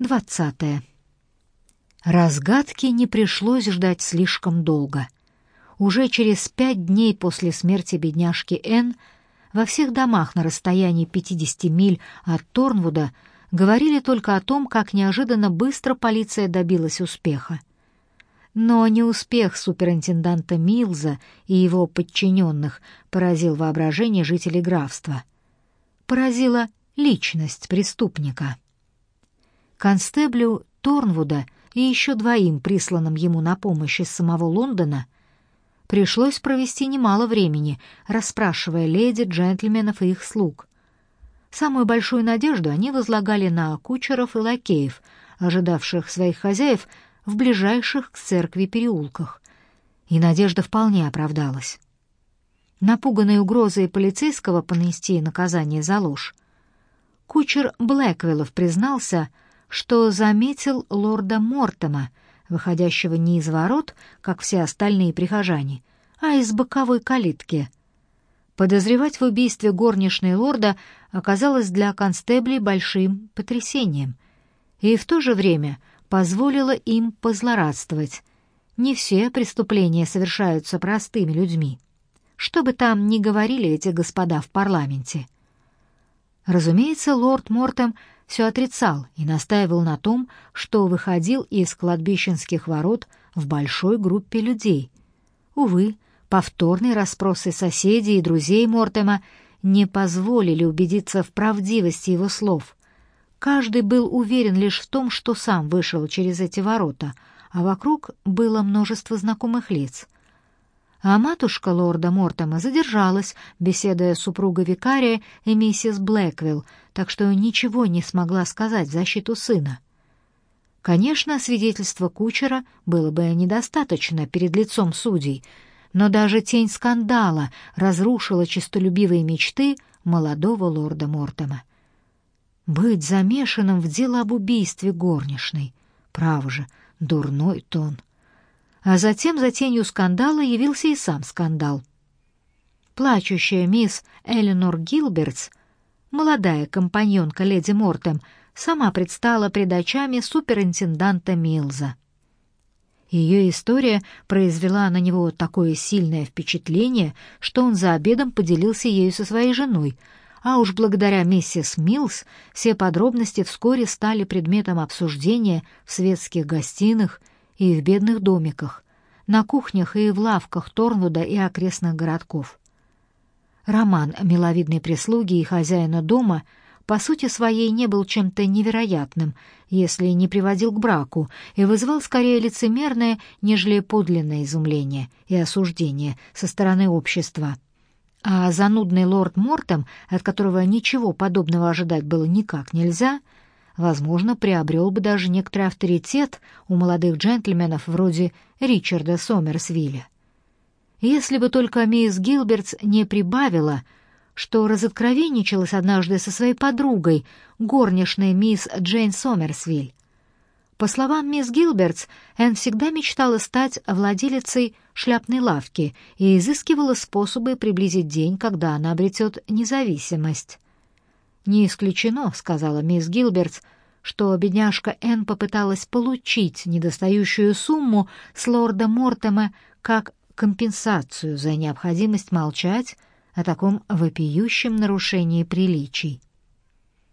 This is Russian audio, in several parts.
Двадцатое. Разгадки не пришлось ждать слишком долго. Уже через пять дней после смерти бедняжки Н во всех домах на расстоянии 50 миль от Торнвуда говорили только о том, как неожиданно быстро полиция добилась успеха. Но не успех суперинтенданта Милза и его подчиненных поразил воображение жителей графства. Поразила личность преступника. Констеблю Торнвуда и еще двоим, присланным ему на помощь из самого Лондона, пришлось провести немало времени, расспрашивая леди, джентльменов и их слуг. Самую большую надежду они возлагали на кучеров и лакеев, ожидавших своих хозяев в ближайших к церкви переулках. И надежда вполне оправдалась. Напуганный угрозой полицейского понести наказание за ложь, кучер Блэквиллов признался, что заметил лорда Мортема, выходящего не из ворот, как все остальные прихожане, а из боковой калитки. Подозревать в убийстве горничной лорда оказалось для констеблей большим потрясением, и в то же время позволило им позлорадствовать. Не все преступления совершаются простыми людьми. Что бы там ни говорили эти господа в парламенте. Разумеется, лорд Мортем все отрицал и настаивал на том, что выходил из кладбищенских ворот в большой группе людей. Увы, повторные расспросы соседей и друзей Мортема не позволили убедиться в правдивости его слов. Каждый был уверен лишь в том, что сам вышел через эти ворота, а вокруг было множество знакомых лиц. А матушка лорда Мортема задержалась, беседуя с супругой викария и миссис Блэквилл, так что ничего не смогла сказать в защиту сына. Конечно, свидетельство кучера было бы недостаточно перед лицом судей, но даже тень скандала разрушила честолюбивые мечты молодого лорда Мортема. Быть замешанным в дело об убийстве горничной. Право же, дурной тон. А затем за тенью скандала явился и сам скандал. Плачущая мисс Эленор Гилбертс, молодая компаньонка леди Мортем, сама предстала пред очами суперинтенданта Милза. Ее история произвела на него такое сильное впечатление, что он за обедом поделился ею со своей женой, а уж благодаря миссис Милс все подробности вскоре стали предметом обсуждения в светских гостиных и в бедных домиках, на кухнях и в лавках Торнвуда и окрестных городков. Роман миловидной прислуги и хозяина дома по сути своей не был чем-то невероятным, если не приводил к браку, и вызывал скорее лицемерное, нежели подлинное изумление и осуждение со стороны общества. А занудный лорд Мортем, от которого ничего подобного ожидать было никак нельзя, — возможно, приобрел бы даже некоторый авторитет у молодых джентльменов вроде Ричарда Сомерсвилля. Если бы только мисс Гилбертс не прибавила, что разоткровенничалась однажды со своей подругой, горничной мисс Джейн Сомерсвиль. По словам мисс Гилбертс, Энн всегда мечтала стать владелицей шляпной лавки и изыскивала способы приблизить день, когда она обретет независимость. «Не исключено», — сказала мисс Гилбертс, что бедняжка Энн попыталась получить недостающую сумму с лорда Мортема как компенсацию за необходимость молчать о таком вопиющем нарушении приличий.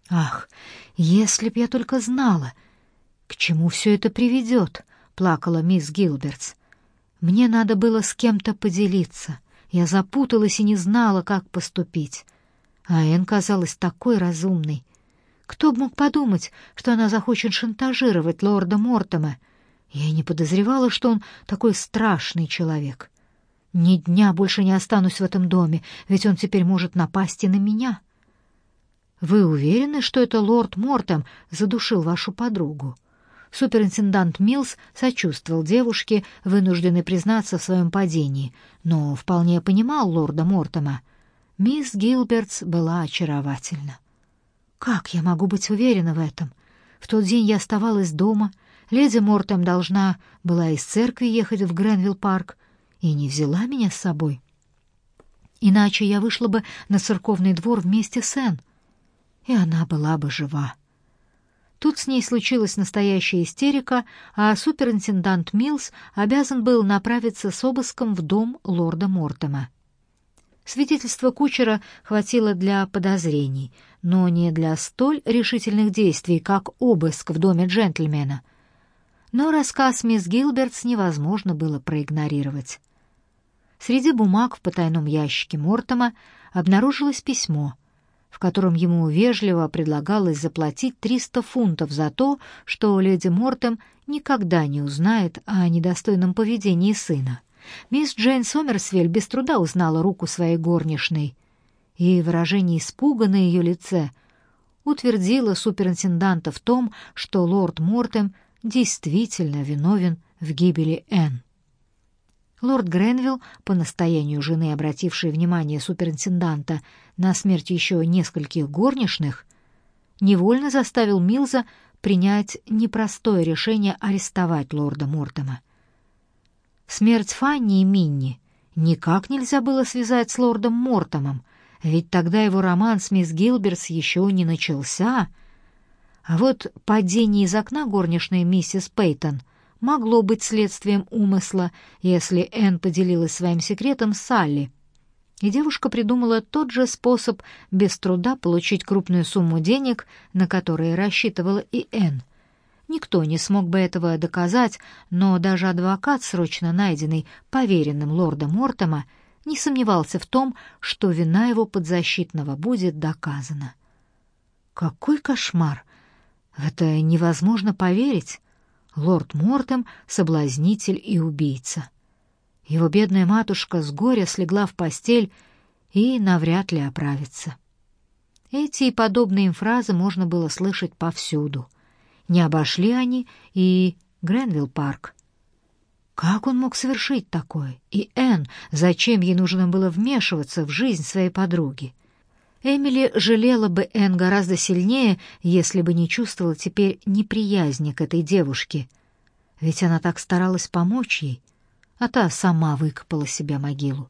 «Ах, если б я только знала, к чему все это приведет!» — плакала мисс Гилбертс. «Мне надо было с кем-то поделиться. Я запуталась и не знала, как поступить. А Энн казалась такой разумной. Кто бы мог подумать, что она захочет шантажировать лорда Мортома? Я и не подозревала, что он такой страшный человек. Ни дня больше не останусь в этом доме, ведь он теперь может напасть и на меня. Вы уверены, что это лорд Мортом задушил вашу подругу? Суперинтендант Милс сочувствовал девушке, вынужденной признаться в своем падении, но вполне понимал лорда Мортома. Мисс Гилбертс была очаровательна. Как я могу быть уверена в этом? В тот день я оставалась дома, леди Мортем должна была из церкви ехать в Гренвилл-парк и не взяла меня с собой. Иначе я вышла бы на церковный двор вместе с Энн, и она была бы жива. Тут с ней случилась настоящая истерика, а суперинтендант Милс обязан был направиться с обыском в дом лорда Мортема. Свидетельства кучера хватило для подозрений, но не для столь решительных действий, как обыск в доме джентльмена. Но рассказ мисс Гилбертс невозможно было проигнорировать. Среди бумаг в потайном ящике Мортема обнаружилось письмо — в котором ему вежливо предлагалось заплатить 300 фунтов за то, что леди Мортем никогда не узнает о недостойном поведении сына. Мисс Джейн Сомерсвель без труда узнала руку своей горничной, и выражение испуга на ее лице утвердило суперинтенданта в том, что лорд Мортем действительно виновен в гибели Энн. Лорд Гренвилл, по настоянию жены, обратившей внимание суперинтенданта на смерть еще нескольких горничных, невольно заставил Милза принять непростое решение арестовать лорда Мортема. Смерть Фанни и Минни никак нельзя было связать с лордом Мортомом, ведь тогда его роман с мисс Гилберс еще не начался. А вот падение из окна горничной миссис Пейтон — могло быть следствием умысла, если Энн поделилась своим секретом с Салли. И девушка придумала тот же способ без труда получить крупную сумму денег, на которые рассчитывала и Энн. Никто не смог бы этого доказать, но даже адвокат, срочно найденный поверенным лорда Мортома, не сомневался в том, что вина его подзащитного будет доказана. Какой кошмар! Это невозможно поверить лорд Мортем — соблазнитель и убийца. Его бедная матушка с горя слегла в постель и навряд ли оправится. Эти и подобные им фразы можно было слышать повсюду. Не обошли они и Гренвилл-парк. Как он мог совершить такое? И Энн, зачем ей нужно было вмешиваться в жизнь своей подруги? Эмили жалела бы Энн гораздо сильнее, если бы не чувствовала теперь неприязни к этой девушке. Ведь она так старалась помочь ей, а та сама выкопала себе могилу.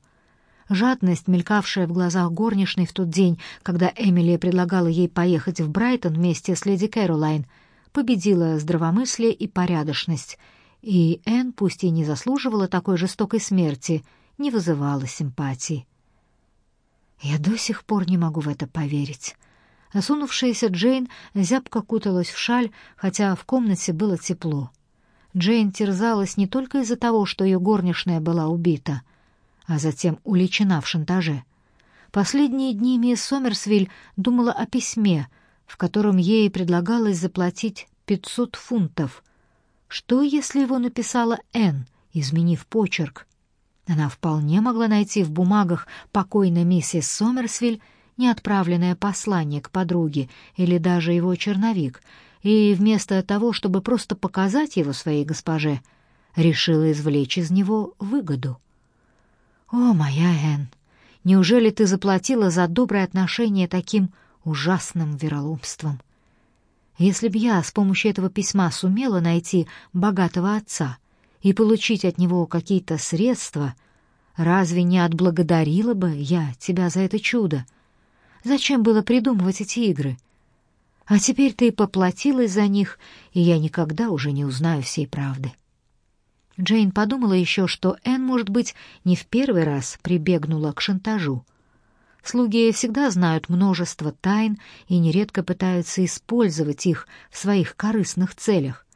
Жадность, мелькавшая в глазах горничной в тот день, когда Эмили предлагала ей поехать в Брайтон вместе с леди Кэролайн, победила здравомыслие и порядочность, и Энн, пусть и не заслуживала такой жестокой смерти, не вызывала симпатии. Я до сих пор не могу в это поверить. Осунувшаяся Джейн зябко куталась в шаль, хотя в комнате было тепло. Джейн терзалась не только из-за того, что ее горничная была убита, а затем уличена в шантаже. Последние дни мисс Сомерсвиль думала о письме, в котором ей предлагалось заплатить 500 фунтов. Что, если его написала Энн, изменив почерк? Она вполне могла найти в бумагах покойной миссис Сомерсвиль неотправленное послание к подруге или даже его черновик, и вместо того, чтобы просто показать его своей госпоже, решила извлечь из него выгоду. «О, моя Энн, неужели ты заплатила за доброе отношение таким ужасным вероломством? Если б я с помощью этого письма сумела найти богатого отца, и получить от него какие-то средства, разве не отблагодарила бы я тебя за это чудо? Зачем было придумывать эти игры? А теперь ты поплатилась за них, и я никогда уже не узнаю всей правды. Джейн подумала еще, что Энн, может быть, не в первый раз прибегнула к шантажу. Слуги всегда знают множество тайн и нередко пытаются использовать их в своих корыстных целях.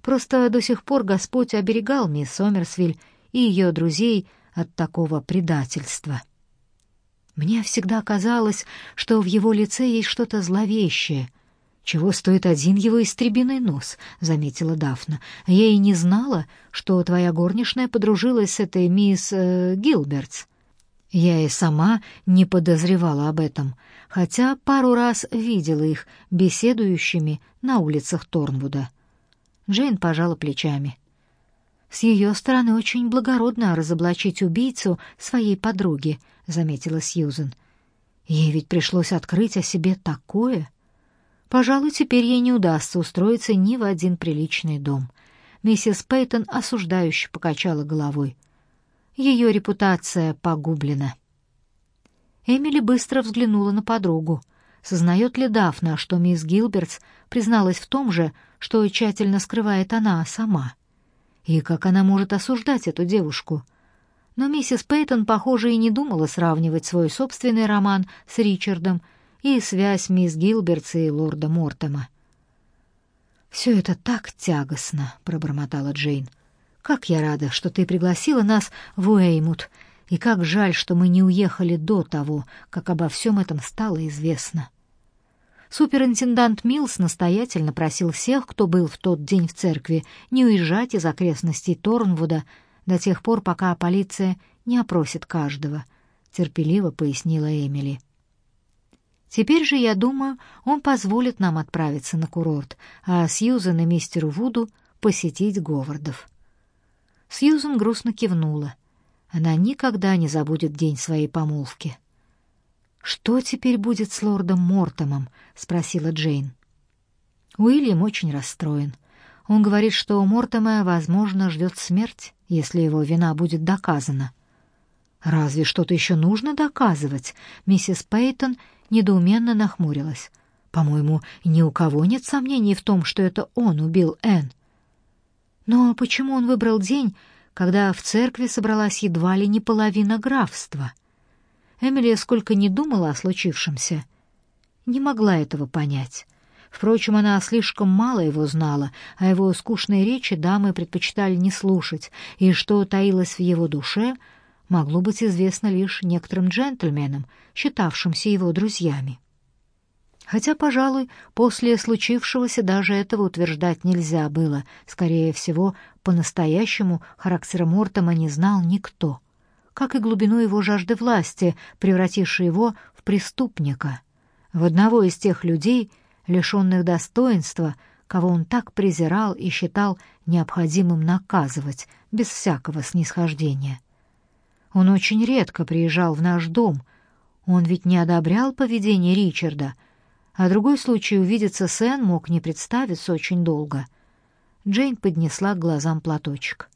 Просто до сих пор Господь оберегал мисс Сомерсвиль и ее друзей от такого предательства. Мне всегда казалось, что в его лице есть что-то зловещее. «Чего стоит один его истребиный нос?» — заметила Дафна. «Я и не знала, что твоя горничная подружилась с этой мисс э, Гилбертс. Я и сама не подозревала об этом, хотя пару раз видела их беседующими на улицах Торнвуда. Джейн пожала плечами. С ее стороны очень благородно разоблачить убийцу своей подруги, заметила Сьюзен. Ей ведь пришлось открыть о себе такое. Пожалуй, теперь ей не удастся устроиться ни в один приличный дом. Миссис Пейтон осуждающе покачала головой. Ее репутация погублена. Эмили быстро взглянула на подругу. Сознает ли Дафна, что мисс Гилбертс призналась в том же, что тщательно скрывает она сама? И как она может осуждать эту девушку? Но миссис Пейтон, похоже, и не думала сравнивать свой собственный роман с Ричардом и связь мисс Гилбертс и лорда Мортема. «Все это так тягостно», — пробормотала Джейн. «Как я рада, что ты пригласила нас в Уэймут, и как жаль, что мы не уехали до того, как обо всем этом стало известно. Суперинтендант Милс настоятельно просил всех, кто был в тот день в церкви, не уезжать из окрестностей Торнвуда до тех пор, пока полиция не опросит каждого, терпеливо пояснила Эмили. Теперь же, я думаю, он позволит нам отправиться на курорт, а Сьюзен и мистеру Вуду посетить Говардов. Сьюзен грустно кивнула. Она никогда не забудет день своей помолвки. «Что теперь будет с лордом Мортомом?» — спросила Джейн. Уильям очень расстроен. Он говорит, что у Мортома, возможно, ждет смерть, если его вина будет доказана. «Разве что-то еще нужно доказывать?» Миссис Пейтон недоуменно нахмурилась. «По-моему, ни у кого нет сомнений в том, что это он убил Энн. Но почему он выбрал день, когда в церкви собралась едва ли не половина графства. Эмилия, сколько ни думала о случившемся, не могла этого понять. Впрочем, она слишком мало его знала, а его скучные речи дамы предпочитали не слушать, и что таилось в его душе, могло быть известно лишь некоторым джентльменам, считавшимся его друзьями. Хотя, пожалуй, после случившегося даже этого утверждать нельзя было. Скорее всего, по-настоящему характера Мортома не знал никто. Как и глубину его жажды власти, превратившей его в преступника. В одного из тех людей, лишенных достоинства, кого он так презирал и считал необходимым наказывать, без всякого снисхождения. Он очень редко приезжал в наш дом. Он ведь не одобрял поведение Ричарда — а другой случай увидеться с Энн мог не представиться очень долго. Джейн поднесла к глазам платочек.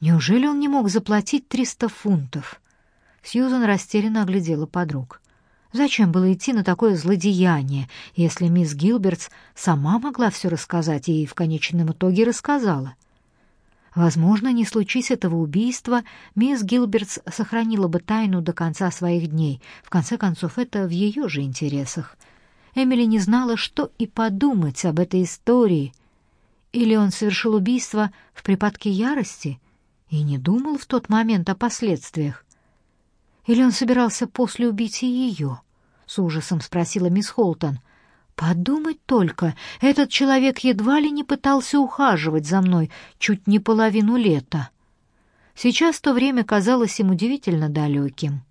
Неужели он не мог заплатить триста фунтов? Сьюзан растерянно оглядела подруг. Зачем было идти на такое злодеяние, если мисс Гилбертс сама могла все рассказать и в конечном итоге рассказала? Возможно, не случись этого убийства, мисс Гилбертс сохранила бы тайну до конца своих дней. В конце концов, это в ее же интересах — Эмили не знала, что и подумать об этой истории. Или он совершил убийство в припадке ярости и не думал в тот момент о последствиях. Или он собирался после убить ее? С ужасом спросила мисс Холтон. Подумать только, этот человек едва ли не пытался ухаживать за мной чуть не половину лета. Сейчас то время казалось им удивительно далеким.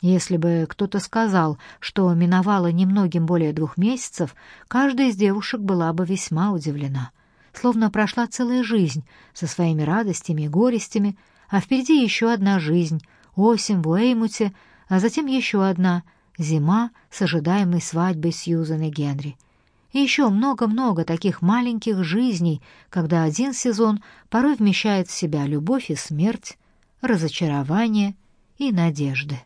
Если бы кто-то сказал, что миновало немногим более двух месяцев, каждая из девушек была бы весьма удивлена. Словно прошла целая жизнь со своими радостями и горестями, а впереди еще одна жизнь, осень в Уэймуте, а затем еще одна — зима с ожидаемой свадьбой Сьюзан и Генри. И еще много-много таких маленьких жизней, когда один сезон порой вмещает в себя любовь и смерть, разочарование и надежды.